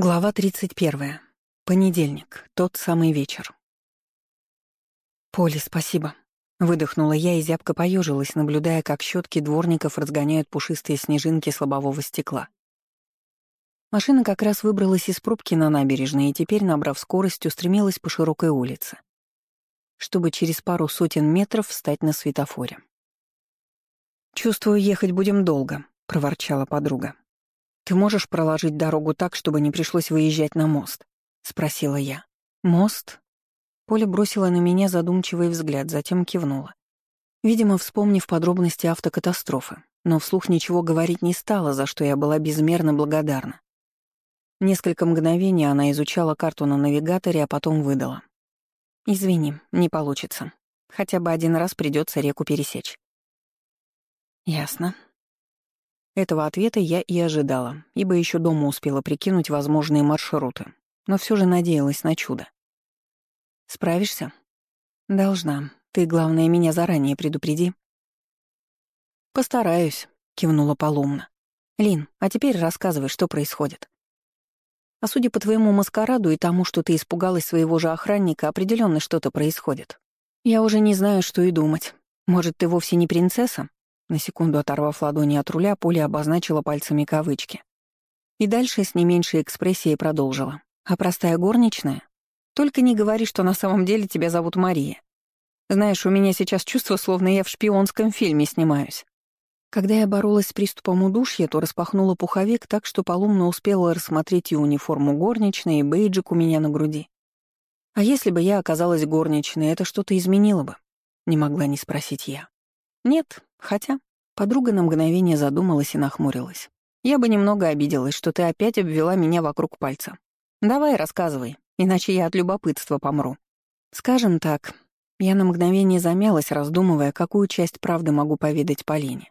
Глава 31. Понедельник. Тот самый вечер. «Поле, спасибо», — выдохнула я и зябко поежилась, наблюдая, как щетки дворников разгоняют пушистые снежинки с лобового стекла. Машина как раз выбралась из пробки на набережной и теперь, набрав скорость, устремилась по широкой улице, чтобы через пару сотен метров встать на светофоре. «Чувствую, ехать будем долго», — проворчала подруга. «Ты можешь проложить дорогу так, чтобы не пришлось выезжать на мост?» — спросила я. «Мост?» Поля бросила на меня задумчивый взгляд, затем кивнула. Видимо, вспомнив подробности автокатастрофы, но вслух ничего говорить не стала, за что я была безмерно благодарна. Несколько мгновений она изучала карту на навигаторе, а потом выдала. «Извини, не получится. Хотя бы один раз придется реку пересечь». «Ясно», этого ответа я и ожидала, ибо еще дома успела прикинуть возможные маршруты, но все же надеялась на чудо. «Справишься?» «Должна. Ты, главное, меня заранее предупреди». «Постараюсь», — кивнула Полумна. «Лин, а теперь рассказывай, что происходит». «А судя по твоему маскараду и тому, что ты испугалась своего же охранника, определенно что-то происходит. Я уже не знаю, что и думать. Может, ты вовсе не принцесса?» На секунду оторвав ладони от руля, Поля обозначила пальцами кавычки. И дальше с не меньшей экспрессией продолжила. «А простая горничная? Только не говори, что на самом деле тебя зовут Мария. Знаешь, у меня сейчас чувство, словно я в шпионском фильме снимаюсь». Когда я боролась с приступом удушья, то распахнула пуховик так, что полумно успела рассмотреть и униформу горничной, и бейджик у меня на груди. А если бы я оказалась горничной, это что-то изменило бы? Не могла не спросить я. Нет, хотя подруга на мгновение задумалась и нахмурилась. Я бы немного обиделась, что ты опять обвела меня вокруг пальца. Давай, рассказывай, иначе я от любопытства помру. Скажем так, я на мгновение замялась, раздумывая, какую часть правды могу поведать Полине.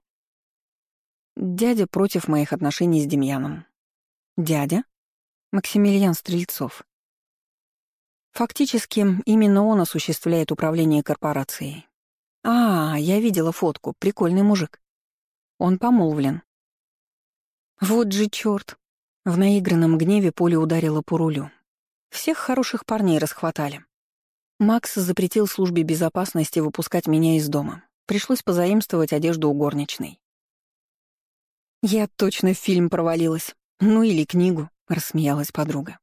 Дядя против моих отношений с Демьяном. Дядя? Максимилиан Стрельцов. Фактически, именно он осуществляет управление корпорацией. «А, я видела фотку. Прикольный мужик. Он помолвлен». «Вот же чёрт!» В наигранном гневе Поля ударила по рулю. Всех хороших парней расхватали. Макс запретил службе безопасности выпускать меня из дома. Пришлось позаимствовать одежду у горничной. «Я точно в фильм провалилась. Ну или книгу», — рассмеялась подруга.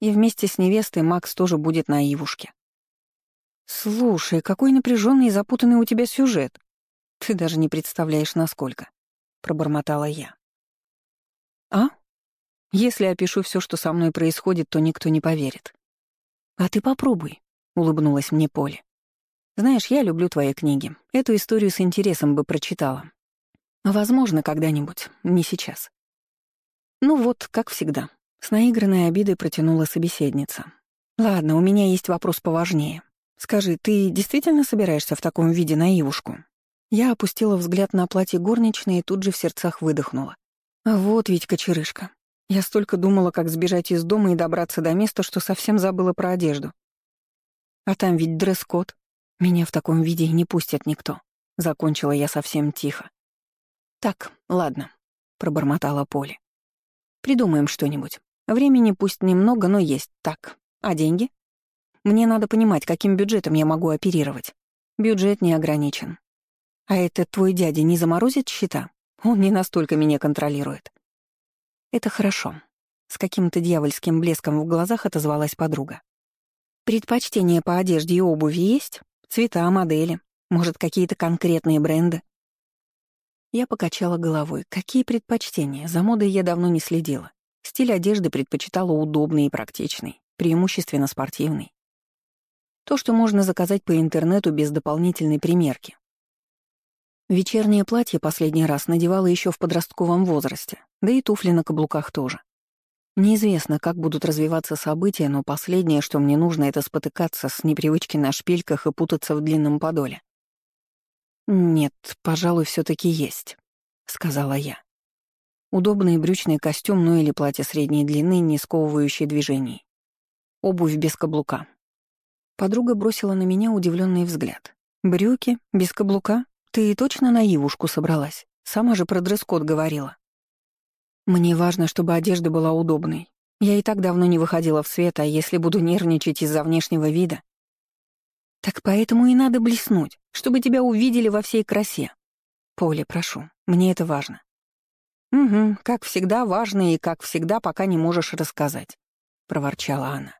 И вместе с невестой Макс тоже будет на Ивушке. «Слушай, какой напряженный и запутанный у тебя сюжет. Ты даже не представляешь, насколько», — пробормотала я. «А? Если опишу все, что со мной происходит, то никто не поверит». «А ты попробуй», — улыбнулась мне Поле. «Знаешь, я люблю твои книги. Эту историю с интересом бы прочитала. Возможно, когда-нибудь, не сейчас». Ну вот, как всегда, с наигранной обидой протянула собеседница. «Ладно, у меня есть вопрос поважнее. «Скажи, ты действительно собираешься в таком виде на Ивушку?» Я опустила взгляд на платье горничной и тут же в сердцах выдохнула. А вот ведь кочерышка. Я столько думала, как сбежать из дома и добраться до места, что совсем забыла про одежду. А там ведь дресс-код. Меня в таком виде и не пустят никто. Закончила я совсем тихо. «Так, ладно», — пробормотала Поле. «Придумаем что-нибудь. Времени пусть немного, но есть. Так, а деньги?» Мне надо понимать, каким бюджетом я могу оперировать. Бюджет не ограничен. А этот твой дядя не заморозит счета? Он не настолько меня контролирует. Это хорошо. С каким-то дьявольским блеском в глазах отозвалась подруга. Предпочтения по одежде и обуви есть? Цвета, модели? Может, какие-то конкретные бренды? Я покачала головой. Какие предпочтения? За модой я давно не следила. Стиль одежды предпочитала удобный и практичный, преимущественно спортивный. То, что можно заказать по интернету без дополнительной примерки. Вечернее платье последний раз надевала еще в подростковом возрасте, да и туфли на каблуках тоже. Неизвестно, как будут развиваться события, но последнее, что мне нужно, это спотыкаться с непривычки на шпильках и путаться в длинном подоле. «Нет, пожалуй, все таки есть», — сказала я. Удобный брючный костюм, ну или платье средней длины, не сковывающее движений. Обувь без каблука, Подруга бросила на меня удивленный взгляд. «Брюки? Без каблука? Ты точно на Ивушку собралась? Сама же про дресс-код говорила». «Мне важно, чтобы одежда была удобной. Я и так давно не выходила в свет, а если буду нервничать из-за внешнего вида? Так поэтому и надо блеснуть, чтобы тебя увидели во всей красе. Поле, прошу, мне это важно. Угу, как всегда важно и как всегда пока не можешь рассказать, проворчала она.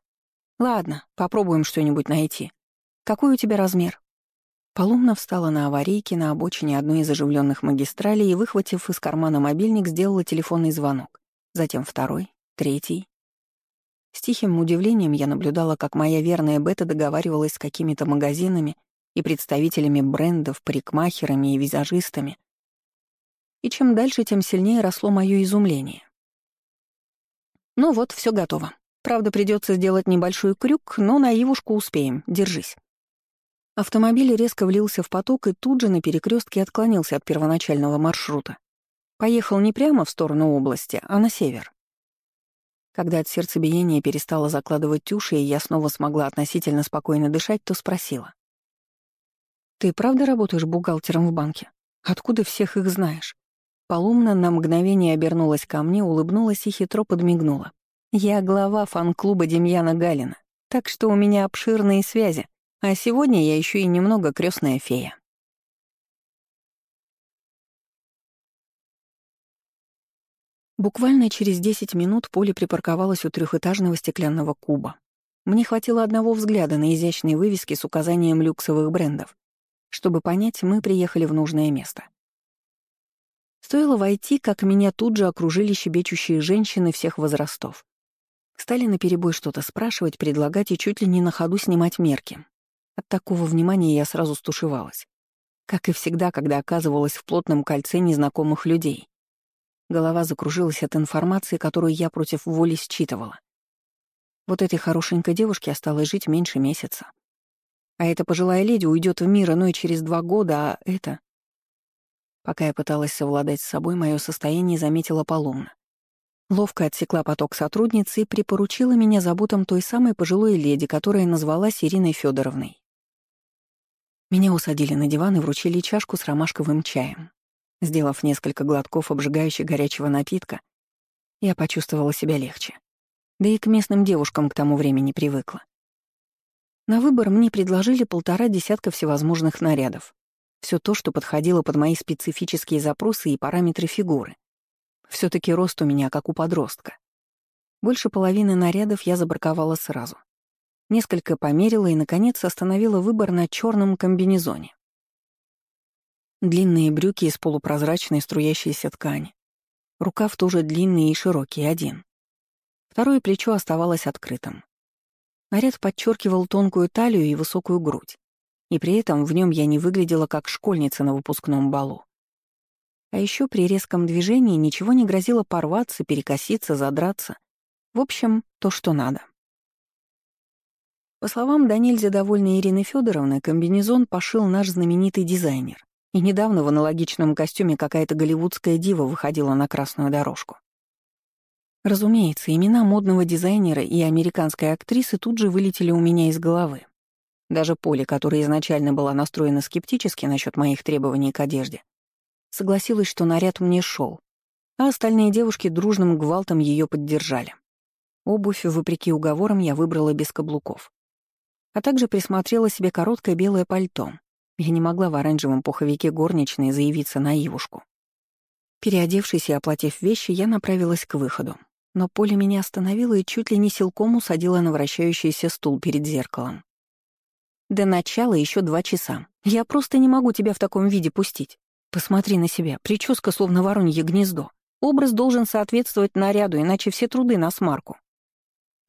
Ладно, попробуем что-нибудь найти. Какой у тебя размер? Полумна встала на аварийке на обочине одной из оживленных магистралей и, выхватив из кармана мобильник, сделала телефонный звонок. Затем второй, третий. С тихим удивлением я наблюдала, как моя верная Бета договаривалась с какими-то магазинами и представителями брендов, парикмахерами и визажистами. И чем дальше, тем сильнее росло мое изумление. Ну вот, все готово. Правда, придется сделать небольшой крюк, но на Ивушку успеем. Держись. Автомобиль резко влился в поток и тут же на перекрестке отклонился от первоначального маршрута. Поехал не прямо в сторону области, а на север. Когда от сердцебиения перестала закладывать уши, и я снова смогла относительно спокойно дышать, то спросила. «Ты правда работаешь бухгалтером в банке? Откуда всех их знаешь?» Полумна на мгновение обернулась ко мне, улыбнулась и хитро подмигнула. «Я глава фан-клуба Демьяна Галина, так что у меня обширные связи, а сегодня я еще и немного крестная фея». Буквально через 10 минут Поле припарковалась у трехэтажного стеклянного куба. Мне хватило одного взгляда на изящные вывески с указанием люксовых брендов, чтобы понять, мы приехали в нужное место. Стоило войти, как меня тут же окружили щебечущие женщины всех возрастов. Стали наперебой что-то спрашивать, предлагать и чуть ли не на ходу снимать мерки. От такого внимания я сразу стушевалась. Как и всегда, когда оказывалась в плотном кольце незнакомых людей. Голова закружилась от информации, которую я против воли считывала. Вот этой хорошенькой девушке осталось жить меньше месяца. А эта пожилая леди уйдет в мир иной через два года, а это... Пока я пыталась совладать с собой, мое состояние заметила Полумна. Ловко отсекла поток сотрудницы и припоручила меня заботам той самой пожилой леди, которая назвалась Ириной Федоровной. Меня усадили на диван и вручили чашку с ромашковым чаем. Сделав несколько глотков обжигающего горячего напитка, я почувствовала себя легче. Да и к местным девушкам к тому времени привыкла. На выбор мне предложили полтора десятка всевозможных нарядов. Все то, что подходило под мои специфические запросы и параметры фигуры. Все таки рост у меня как у подростка. Больше половины нарядов я забраковала сразу. Несколько померила и, наконец, остановила выбор на черном комбинезоне. Длинные брюки из полупрозрачной струящейся ткани. Рукав тоже длинный и широкий, один. Второе плечо оставалось открытым. Наряд подчеркивал тонкую талию и высокую грудь. И при этом в нем я не выглядела как школьница на выпускном балу. А еще при резком движении ничего не грозило порваться, перекоситься, задраться. В общем, то, что надо. По словам Данильзе довольной Ирины Федоровны, комбинезон пошил наш знаменитый дизайнер. И недавно в аналогичном костюме какая-то голливудская дива выходила на красную дорожку. Разумеется, имена модного дизайнера и американской актрисы тут же вылетели у меня из головы. Даже Поле, которая изначально была настроена скептически насчет моих требований к одежде, согласилась, что наряд мне шел, а остальные девушки дружным гвалтом ее поддержали. Обувь, вопреки уговорам, я выбрала без каблуков. А также присмотрела себе короткое белое пальто, я не могла в оранжевом пуховике горничной заявиться на Ивушку. Переодевшись и оплатив вещи, я направилась к выходу. Но Поля меня остановила и чуть ли не силком усадила на вращающийся стул перед зеркалом. «До начала еще два часа. Я просто не могу тебя в таком виде пустить. Посмотри на себя, прическа словно воронье гнездо. Образ должен соответствовать наряду, иначе все труды на смарку».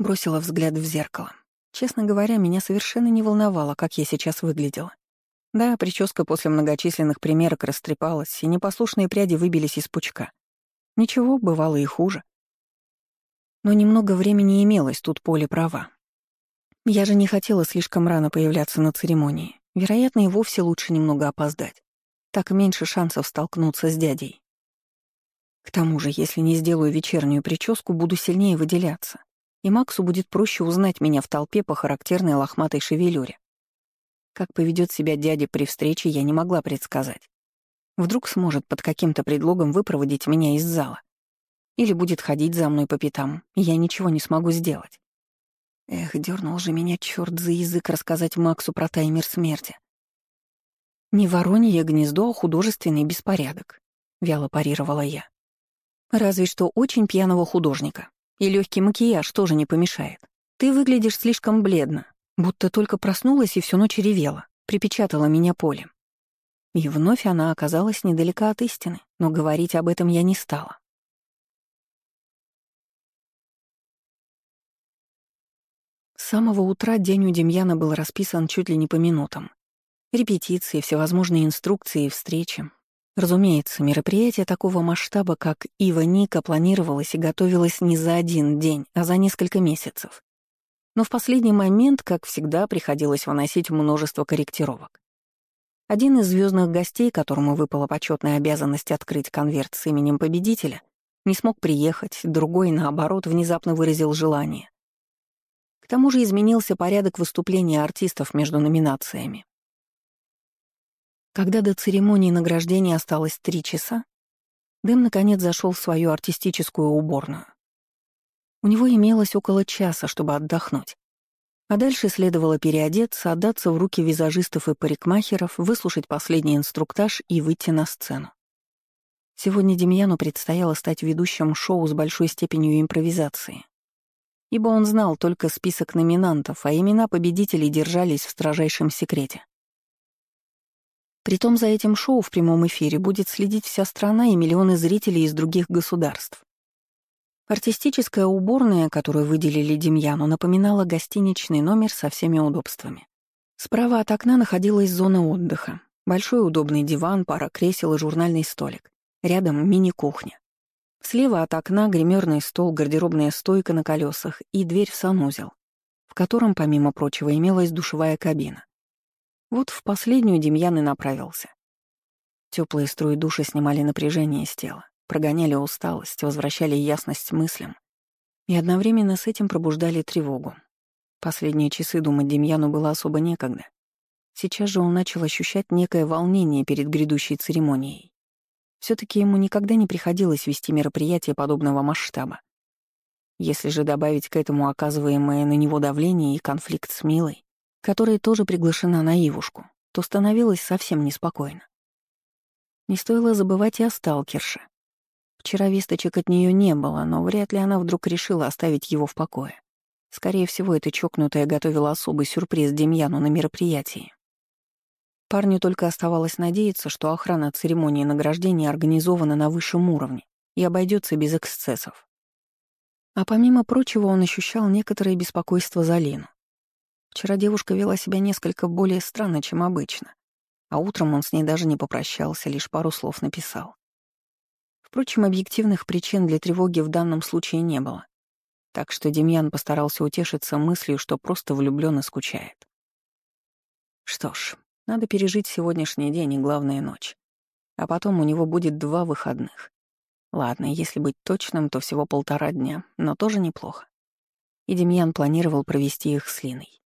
Бросила взгляд в зеркало. Честно говоря, меня совершенно не волновало, как я сейчас выглядела. Да, прическа после многочисленных примерок растрепалась, и непослушные пряди выбились из пучка. Ничего, бывало и хуже. Но немного времени имелось, тут поле права. Я же не хотела слишком рано появляться на церемонии. Вероятно, и вовсе лучше немного опоздать. Так меньше шансов столкнуться с дядей. К тому же, если не сделаю вечернюю прическу, буду сильнее выделяться. И Максу будет проще узнать меня в толпе по характерной лохматой шевелюре. Как поведет себя дядя при встрече, я не могла предсказать. Вдруг сможет под каким-то предлогом выпроводить меня из зала. Или будет ходить за мной по пятам, и я ничего не смогу сделать. Эх, дернул же меня черт за язык рассказать Максу про таймер смерти. Не воронье гнездо, а художественный беспорядок, вяло парировала я. Разве что очень пьяного художника. И легкий макияж тоже не помешает. Ты выглядишь слишком бледно, будто только проснулась и всю ночь ревела, припечатала меня полем. И вновь она оказалась недалека от истины, но говорить об этом я не стала. С самого утра день у Демьяна был расписан чуть ли не по минутам. Репетиции, всевозможные инструкции и встречи. Разумеется, мероприятие такого масштаба, как Ива Ника, планировалось и готовилось не за один день, а за несколько месяцев. Но в последний момент, как всегда, приходилось выносить множество корректировок. Один из звездных гостей, которому выпала почетная обязанность открыть конверт с именем победителя, не смог приехать, другой, наоборот, внезапно выразил желание. К тому же изменился порядок выступления артистов между номинациями. Когда до церемонии награждения осталось три часа, Дэм наконец зашел в свою артистическую уборную. У него имелось около часа, чтобы отдохнуть. А дальше следовало переодеться, отдаться в руки визажистов и парикмахеров, выслушать последний инструктаж и выйти на сцену. Сегодня Демьяну предстояло стать ведущим шоу с большой степенью импровизации ибо он знал только список номинантов, а имена победителей держались в строжайшем секрете. Притом за этим шоу в прямом эфире будет следить вся страна и миллионы зрителей из других государств. Артистическая уборная, которую выделили Демьяну, напоминала гостиничный номер со всеми удобствами. Справа от окна находилась зона отдыха. Большой удобный диван, пара кресел и журнальный столик. Рядом мини-кухня. Слева от окна гримерный стол, гардеробная стойка на колесах и дверь в санузел, в котором, помимо прочего, имелась душевая кабина. Вот в последнюю Демьян и направился. Теплые струи душа снимали напряжение с тела, прогоняли усталость, возвращали ясность мыслям и одновременно с этим пробуждали тревогу. Последние часы думать Демьяну было особо некогда. Сейчас же он начал ощущать некое волнение перед грядущей церемонией все таки ему никогда не приходилось вести мероприятие подобного масштаба. Если же добавить к этому оказываемое на него давление и конфликт с Милой, которая тоже приглашена на Ивушку, то становилось совсем неспокойно. Не стоило забывать и о сталкерше. Вчера весточек от нее не было, но вряд ли она вдруг решила оставить его в покое. Скорее всего, эта чокнутая готовила особый сюрприз Демьяну на мероприятии. Парню только оставалось надеяться, что охрана церемонии награждения организована на высшем уровне и обойдется без эксцессов. А помимо прочего, он ощущал некоторое беспокойство за Лину. Вчера девушка вела себя несколько более странно, чем обычно, а утром он с ней даже не попрощался, лишь пару слов написал. Впрочем, объективных причин для тревоги в данном случае не было, так что Демьян постарался утешиться мыслью, что просто влюблён и скучает. Что ж, надо пережить сегодняшний день и главная ночь. А потом у него будет два выходных. Ладно, если быть точным, то всего полтора дня, но тоже неплохо. И Демьян планировал провести их с Линой.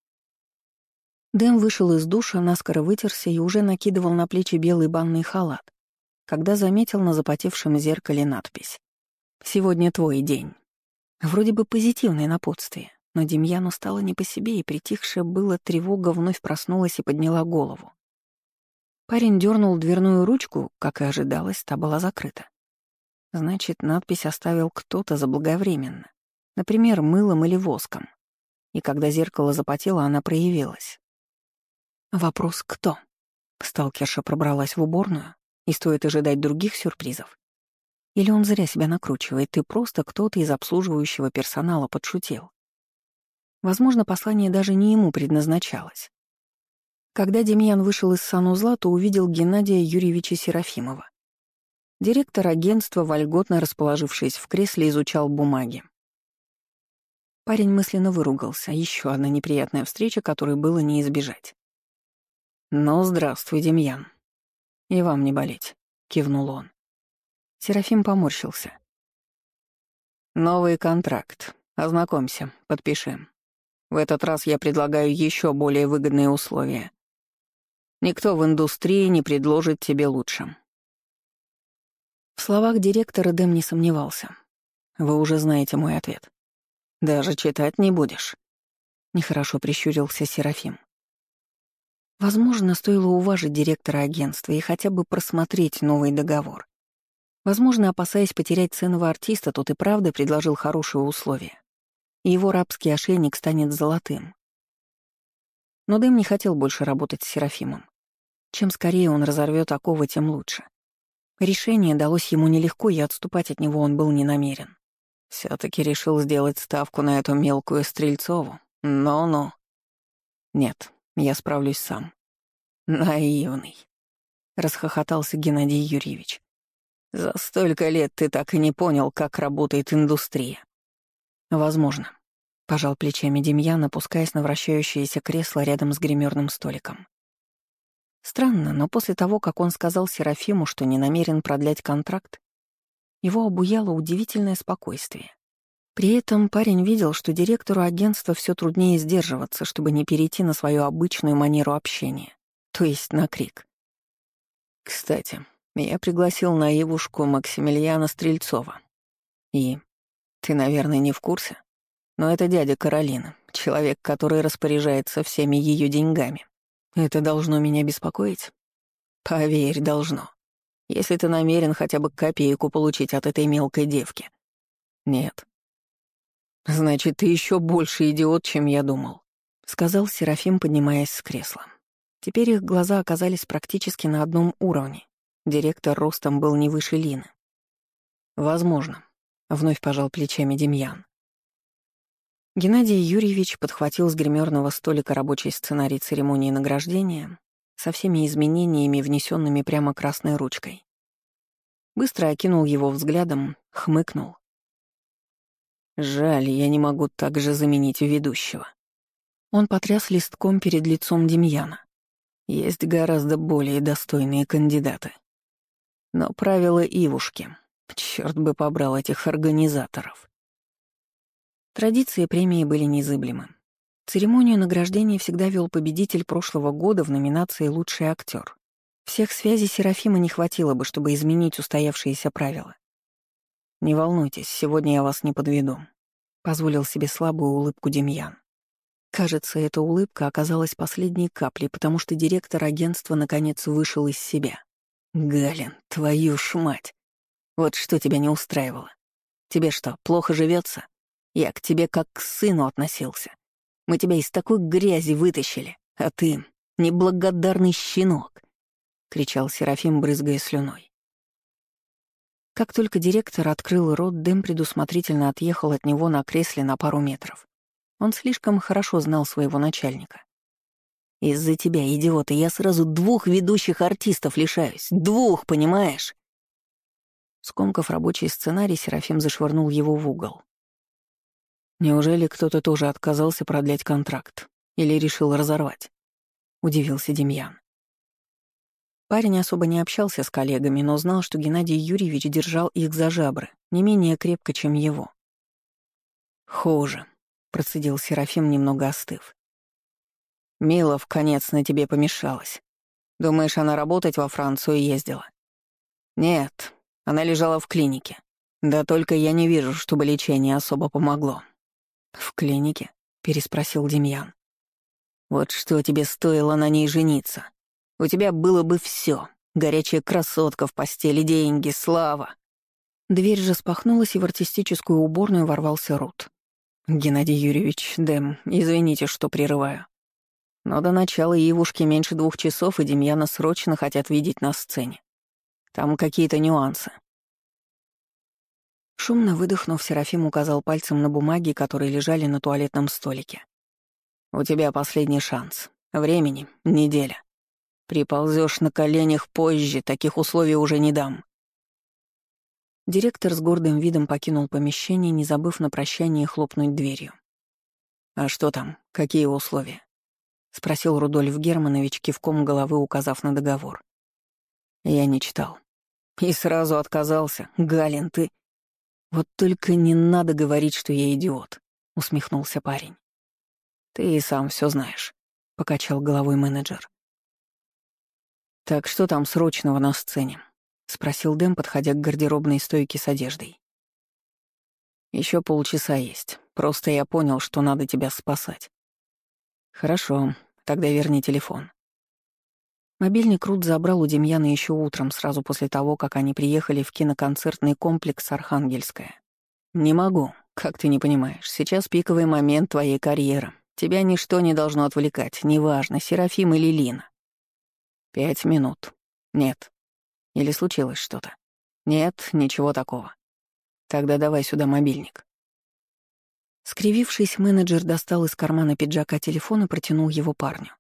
Дэм вышел из душа, наскоро вытерся и уже накидывал на плечи белый банный халат, когда заметил на запотевшем зеркале надпись «Сегодня твой день». Вроде бы позитивное напутствие, но Демьяну стало не по себе, и притихшая была тревога вновь проснулась и подняла голову. Парень дернул дверную ручку, как и ожидалось, та была закрыта. Значит, надпись оставил кто-то заблаговременно. Например, мылом или воском. И когда зеркало запотело, она проявилась. Вопрос «кто?» Сталкерша пробралась в уборную, и стоит ожидать других сюрпризов. Или он зря себя накручивает, и просто кто-то из обслуживающего персонала подшутил. Возможно, послание даже не ему предназначалось. Когда Демьян вышел из санузла, то увидел Геннадия Юрьевича Серафимова. Директор агентства, вольготно расположившись в кресле, изучал бумаги. Парень мысленно выругался. Еще одна неприятная встреча, которой было не избежать. «Ну, здравствуй, Демьян. И вам не болеть», — кивнул он. Серафим поморщился. «Новый контракт. Ознакомься, подпишем. В этот раз я предлагаю еще более выгодные условия. Никто в индустрии не предложит тебе лучше». В словах директора Дэм не сомневался. Вы уже знаете мой ответ. Даже читать не будешь. Нехорошо прищурился Серафим. Возможно, стоило уважить директора агентства и хотя бы просмотреть новый договор. Возможно, опасаясь потерять ценного артиста, тот и правда предложил хорошие условия. Его рабский ошейник станет золотым. Но Дэм не хотел больше работать с Серафимом. Чем скорее он разорвет оковы, тем лучше. Решение далось ему нелегко, и отступать от него он был не намерен. все таки решил сделать ставку на эту мелкую Стрельцову. Ну-ну. Нет, я справлюсь сам. Наивный. Расхохотался Геннадий Юрьевич. За столько лет ты так и не понял, как работает индустрия. Возможно. Пожал плечами Демьян, опускаясь на вращающееся кресло рядом с гримерным столиком. Странно, но после того, как он сказал Серафиму, что не намерен продлять контракт, его обуяло удивительное спокойствие. При этом парень видел, что директору агентства все труднее сдерживаться, чтобы не перейти на свою обычную манеру общения, то есть на крик. «Кстати, я пригласил на Ивушку Максимилиана Стрельцова. И ты, наверное, не в курсе, но это дядя Каролина, человек, который распоряжается всеми ее деньгами. Это должно меня беспокоить? Поверь, должно. Если ты намерен хотя бы копейку получить от этой мелкой девки. Нет, «Значит, ты еще больше идиот, чем я думал», — сказал Серафим, поднимаясь с кресла. Теперь их глаза оказались практически на одном уровне. Директор ростом был не выше Лины. «Возможно», — вновь пожал плечами Демьян. Геннадий Юрьевич подхватил с гримерного столика рабочий сценарий церемонии награждения со всеми изменениями, внесенными прямо красной ручкой. Быстро окинул его взглядом, хмыкнул. Жаль, я не могу также заменить ведущего. Он потряс листком перед лицом Демьяна. Есть гораздо более достойные кандидаты. Но правила Ивушки. Черт бы побрал этих организаторов. Традиции премии были незыблемы. Церемонию награждения всегда вел победитель прошлого года в номинации «Лучший актер». Всех связей Серафима не хватило бы, чтобы изменить устоявшиеся правила. «Не волнуйтесь, сегодня я вас не подведу», — позволил себе слабую улыбку Демьян. Кажется, эта улыбка оказалась последней каплей, потому что директор агентства наконец вышел из себя. «Галин, твою ж мать! Вот что тебя не устраивало? Тебе что, плохо живется? Я к тебе как к сыну относился. Мы тебя из такой грязи вытащили, а ты — неблагодарный щенок!» — кричал Серафим, брызгая слюной. Как только директор открыл рот, Дэм предусмотрительно отъехал от него на кресле на пару метров. Он слишком хорошо знал своего начальника. «Из-за тебя, идиота, я сразу двух ведущих артистов лишаюсь. Двух, понимаешь?» Скомкав рабочий сценарий, Серафим зашвырнул его в угол. «Неужели кто-то тоже отказался продлять контракт? Или решил разорвать?» — удивился Демьян. Парень особо не общался с коллегами, но знал, что Геннадий Юрьевич держал их за жабры, не менее крепко, чем его. «Хуже», — процедил Серафим, немного остыв. «Мила в конец на тебе помешалась. Думаешь, она работать во Францию ездила?» «Нет, она лежала в клинике. Да только я не вижу, чтобы лечение особо помогло». «В клинике?» — переспросил Демьян. «Вот что тебе стоило на ней жениться?» У тебя было бы все: Горячая красотка в постели, деньги, слава. Дверь же спахнулась, и в артистическую уборную ворвался Рут. «Геннадий Юрьевич, Дэм, извините, что прерываю. Но до начала Ивушки меньше двух часов, и Демьяна срочно хотят видеть на сцене. Там какие-то нюансы». Шумно выдохнув, Серафим указал пальцем на бумаги, которые лежали на туалетном столике. «У тебя последний шанс. Времени — неделя. Приползешь на коленях позже, таких условий уже не дам. Директор с гордым видом покинул помещение, не забыв на прощание хлопнуть дверью. «А что там? Какие условия?» — спросил Рудольф Германович, кивком головы указав на договор. Я не читал. И сразу отказался. «Галин, ты...» «Вот только не надо говорить, что я идиот», — усмехнулся парень. «Ты и сам все знаешь», — покачал головой менеджер. «Так что там срочного на сцене?» — спросил Дэм, подходя к гардеробной стойке с одеждой. Еще полчаса есть. Просто я понял, что надо тебя спасать. Хорошо, тогда верни телефон. Мобильник Рут забрал у Демьяна еще утром, сразу после того, как они приехали в киноконцертный комплекс «Архангельская». «Не могу, как ты не понимаешь. Сейчас пиковый момент твоей карьеры. Тебя ничто не должно отвлекать, неважно, Серафим или Лина. Пять минут. Нет. Или случилось что-то? Нет, ничего такого. Тогда давай сюда мобильник. Скривившись, менеджер достал из кармана пиджака телефон и протянул его парню.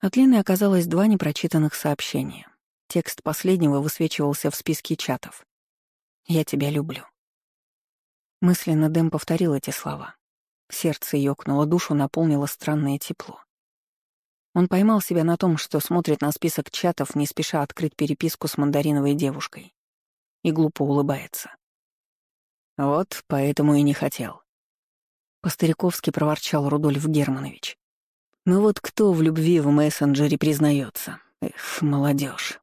От Лины оказалось два непрочитанных сообщения. Текст последнего высвечивался в списке чатов. «Я тебя люблю». Мысленно Дэм повторил эти слова. Сердце ёкнуло, душу наполнило странное тепло. Он поймал себя на том, что смотрит на список чатов, не спеша открыть переписку с мандариновой девушкой. И глупо улыбается. «Вот поэтому и не хотел», — по-стариковски проворчал Рудольф Германович. Ну вот кто в любви в мессенджере признается? Эх, молодежь.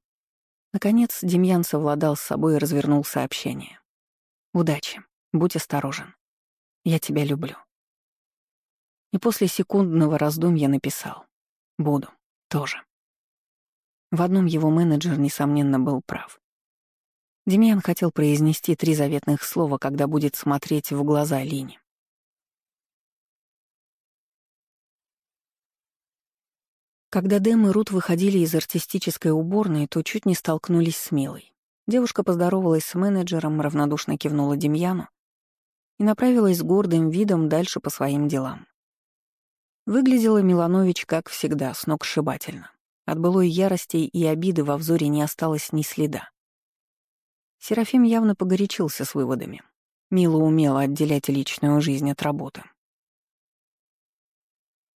Наконец Демьян совладал с собой и развернул сообщение. «Удачи. Будь осторожен. Я тебя люблю». И после секундного раздумья написал. «Буду. Тоже». В одном его менеджер, несомненно, был прав. Демьян хотел произнести три заветных слова, когда будет смотреть в глаза Лине. Когда Дэм и Рут выходили из артистической уборной, то чуть не столкнулись с Милой. Девушка поздоровалась с менеджером, равнодушно кивнула Демьяну и направилась с гордым видом дальше по своим делам. Выглядела Миланович, как всегда, сногсшибательно. От былой ярости и обиды во взоре не осталось ни следа. Серафим явно погорячился с выводами. Мила умела отделять личную жизнь от работы,